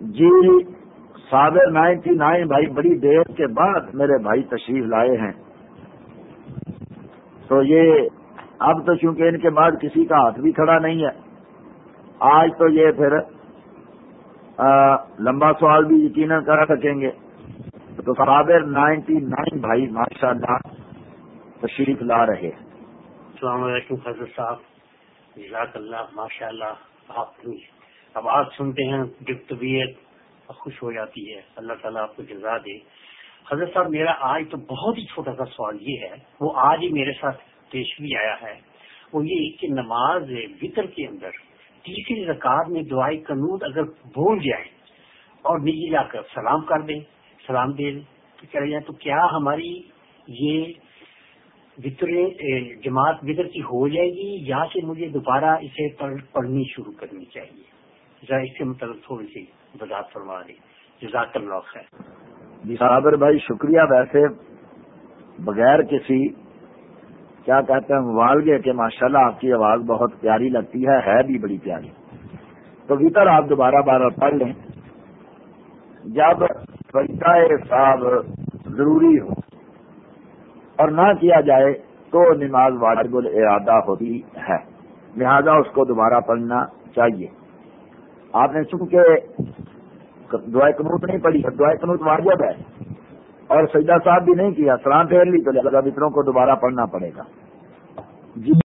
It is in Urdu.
جی صابر نائنٹی نائن بھائی، بڑی دیر کے بعد میرے بھائی تشریف لائے ہیں۔ تو یہ اب تو چونکہ ان کے بعد کسی کا ہاتھ بھی کھڑا نہیں ہے، آج تو یہ پھر لمبا سوال بھی یقیناً کر سکیں گے۔ تو صابر نائنٹی نائن بھائی ماشاء اللہ تشریف لا رہے السلام علیکم حضرت صاحب، جزاک اللہ، ماشاء اللہ، آپ اب آپ سنتے ہیں جب طبیعت خوش ہو جاتی ہے، اللہ تعالیٰ آپ کو جزا دے۔ حضرت صاحب، میرا آج تو بہت ہی چھوٹا سا سوال یہ ہے، وہ آج ہی میرے ساتھ پیش بھی آیا ہے۔ وہ یہ کہ نماز وطر کے اندر تیسری رکعت میں دعائی قنوط اگر بھول جائے اور نیچے جا کر سلام کر دیں، سلام دے چلے جائیں۔ تو کیا ہماری یہ وطر جماعت وطر کی ہو جائے گی یا سے مجھے دوبارہ اسے پڑھنی شروع کرنی چاہیے؟ ذرا اس کے مطلب تھوڑی سی وضاحت فرما دیں جزاک اللہ خیر۔ جی صابر بھائی، شکریہ ویسے بغیر کسی، کیا کہتے ہیں والگے کہ ماشاءاللہ آپ کی آواز بہت پیاری لگتی ہے ہے بھی بڑی پیاری۔ تو وطر آپ دوبارہ بار پڑھ لیں۔ جب صاحب ضروری ہو اور نہ کیا جائے تو نماز واجب الرادہ ہوتی ہے۔ لہذا اس کو دوبارہ پڑھنا چاہیے۔ آپ نے چونکہ دعائیں قنوت نہیں پڑھی دعائیں قنوت واجب ہے۔ اور سجدہ صاحب بھی نہیں کیا، سلام پھیر لی تو لگا متروں کو دوبارہ پڑھنا پڑے گا۔ جی۔